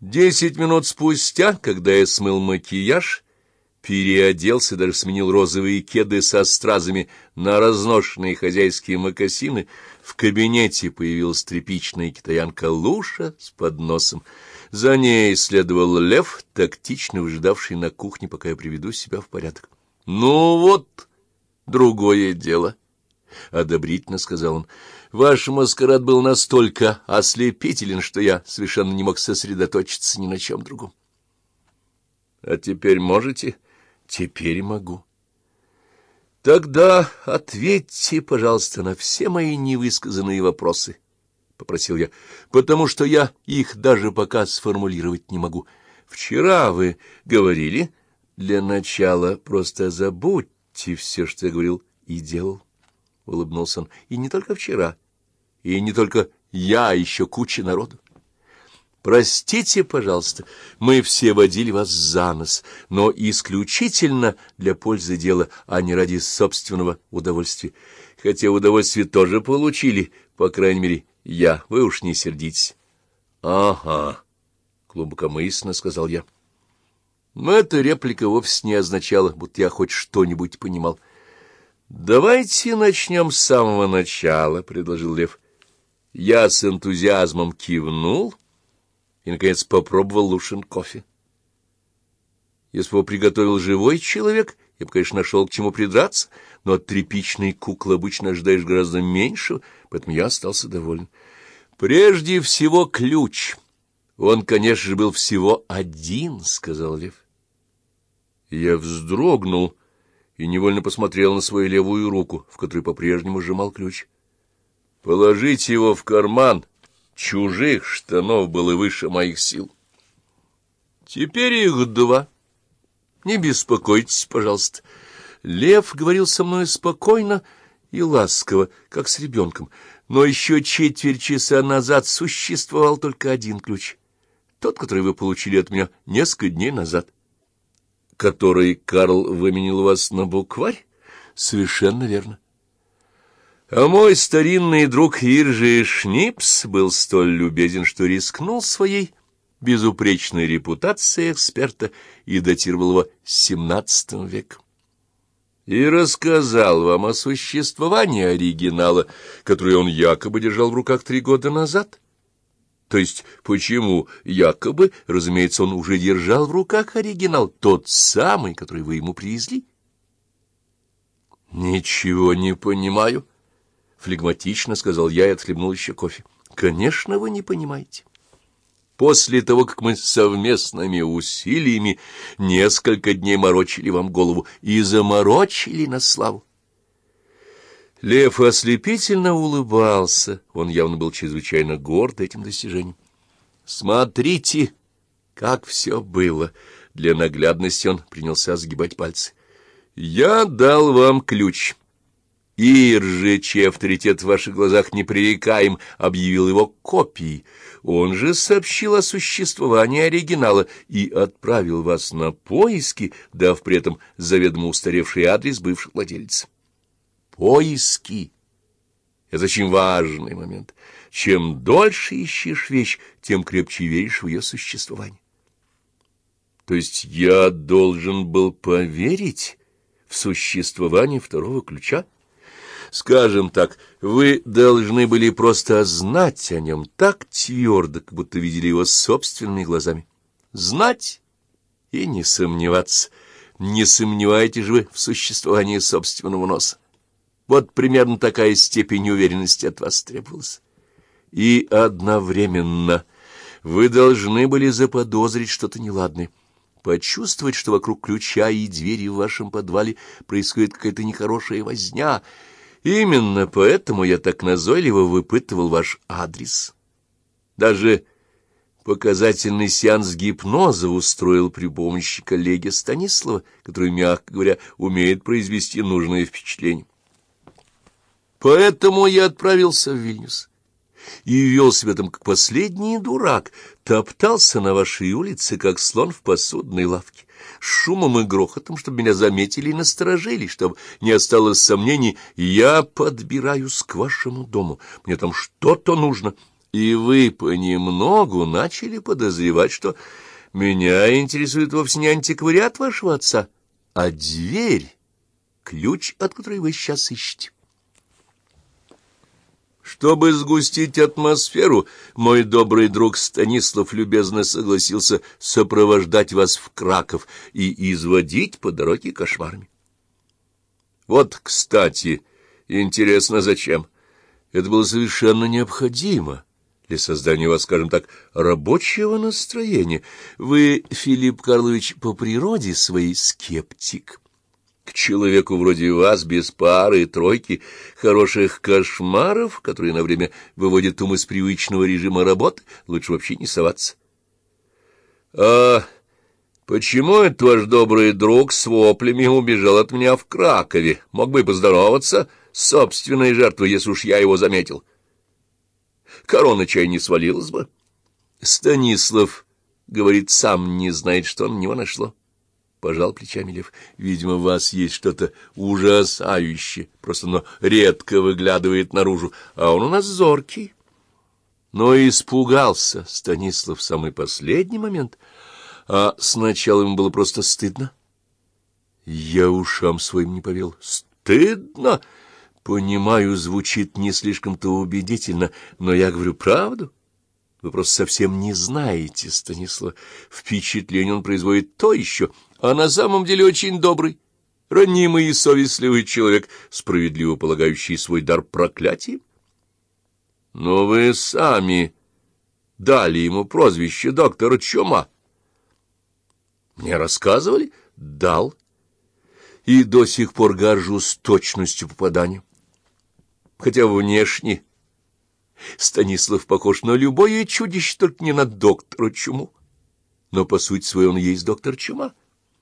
Десять минут спустя, когда я смыл макияж, переоделся, даже сменил розовые кеды со стразами на разношенные хозяйские мокасины, в кабинете появилась тряпичная китаянка Луша с подносом. За ней следовал лев, тактично выжидавший на кухне, пока я приведу себя в порядок. — Ну вот, другое дело, — одобрительно сказал он. Ваш маскарад был настолько ослепителен, что я совершенно не мог сосредоточиться ни на чем другом. — А теперь можете? — Теперь могу. — Тогда ответьте, пожалуйста, на все мои невысказанные вопросы, — попросил я, — потому что я их даже пока сформулировать не могу. Вчера вы говорили, для начала просто забудьте все, что я говорил и делал. — улыбнулся он. — И не только вчера. — и не только я, а еще куча народу. Простите, пожалуйста, мы все водили вас за нос, но исключительно для пользы дела, а не ради собственного удовольствия. Хотя удовольствие тоже получили, по крайней мере, я, вы уж не сердитесь. — Ага, — глубокомысленно сказал я. Но эта реплика вовсе не означала, будто я хоть что-нибудь понимал. — Давайте начнем с самого начала, — предложил Лев. — я с энтузиазмом кивнул и, наконец, попробовал Лушин кофе. Если бы его приготовил живой человек, я бы, конечно, нашел к чему придраться, но от тряпичной куклы обычно ожидаешь гораздо меньше, поэтому я остался доволен. Прежде всего ключ. Он, конечно же, был всего один, — сказал Лев. Я вздрогнул и невольно посмотрел на свою левую руку, в которой по-прежнему сжимал ключ. Положить его в карман чужих штанов было выше моих сил. Теперь их два. Не беспокойтесь, пожалуйста. Лев говорил со мной спокойно и ласково, как с ребенком, но еще четверть часа назад существовал только один ключ, тот, который вы получили от меня несколько дней назад. Который Карл выменил вас на букварь? Совершенно верно. А мой старинный друг Иржи Шнипс был столь любезен, что рискнул своей безупречной репутацией эксперта и датировал его XVII веком. И рассказал вам о существовании оригинала, который он якобы держал в руках три года назад. То есть, почему якобы, разумеется, он уже держал в руках оригинал, тот самый, который вы ему привезли? — Ничего не понимаю, —— флегматично сказал я и отхлебнул еще кофе. — Конечно, вы не понимаете. После того, как мы совместными усилиями несколько дней морочили вам голову и заморочили на славу. Лев ослепительно улыбался, он явно был чрезвычайно горд этим достижением. «Смотрите, как все было!» Для наглядности он принялся сгибать пальцы. «Я дал вам ключ». Иржи, чей авторитет в ваших глазах непререкаем, объявил его копией. Он же сообщил о существовании оригинала и отправил вас на поиски, дав при этом заведомо устаревший адрес бывших владельцев. Поиски — это очень важный момент. Чем дольше ищешь вещь, тем крепче веришь в ее существование. То есть я должен был поверить в существование второго ключа? Скажем так, вы должны были просто знать о нем так твердо, как будто видели его собственными глазами. Знать и не сомневаться. Не сомневаетесь же вы в существовании собственного носа. Вот примерно такая степень уверенности от вас требовалась. И одновременно вы должны были заподозрить что-то неладное, почувствовать, что вокруг ключа и двери в вашем подвале происходит какая-то нехорошая возня — Именно поэтому я так назойливо выпытывал ваш адрес. Даже показательный сеанс гипноза устроил при помощи коллеги Станислава, который, мягко говоря, умеет произвести нужное впечатление. Поэтому я отправился в Вильнюс и вел себя там как последний дурак, топтался на вашей улице, как слон в посудной лавке шумом и грохотом, чтобы меня заметили и насторожили, чтобы не осталось сомнений, я подбираюсь к вашему дому, мне там что-то нужно, И вы понемногу начали подозревать, что меня интересует вовсе не антиквариат вашего отца, а дверь, ключ, от которой вы сейчас ищете. Чтобы сгустить атмосферу, мой добрый друг Станислав любезно согласился сопровождать вас в Краков и изводить по дороге кошмарами. Вот, кстати, интересно, зачем? Это было совершенно необходимо для создания у вас, скажем так, рабочего настроения. Вы, Филипп Карлович, по природе своей скептик. К человеку вроде вас, без пары и тройки, хороших кошмаров, которые на время выводят ум из привычного режима работы, лучше вообще не соваться. — А почему этот ваш добрый друг с воплями убежал от меня в Кракове? Мог бы и поздороваться с собственной жертвой, если уж я его заметил. Корона чай не свалилась бы. Станислав, говорит, сам не знает, что на него нашло. Пожал плечами Лев. Видимо, в вас есть что-то ужасающее, просто оно редко выглядывает наружу, а он у нас зоркий. Но испугался Станислав в самый последний момент, а сначала ему было просто стыдно. Я ушам своим не поверил. Стыдно? Понимаю, звучит не слишком-то убедительно, но я говорю правду. Вы просто совсем не знаете Станислава. Впечатление он производит то еще — а на самом деле очень добрый, ранимый и совестливый человек, справедливо полагающий свой дар проклятием. Но вы сами дали ему прозвище доктора Чума. Мне рассказывали? Дал. И до сих пор горжусь точностью попадания. Хотя внешне Станислав похож на любое чудище, только не на доктора Чуму. Но по сути своей он есть доктор Чума.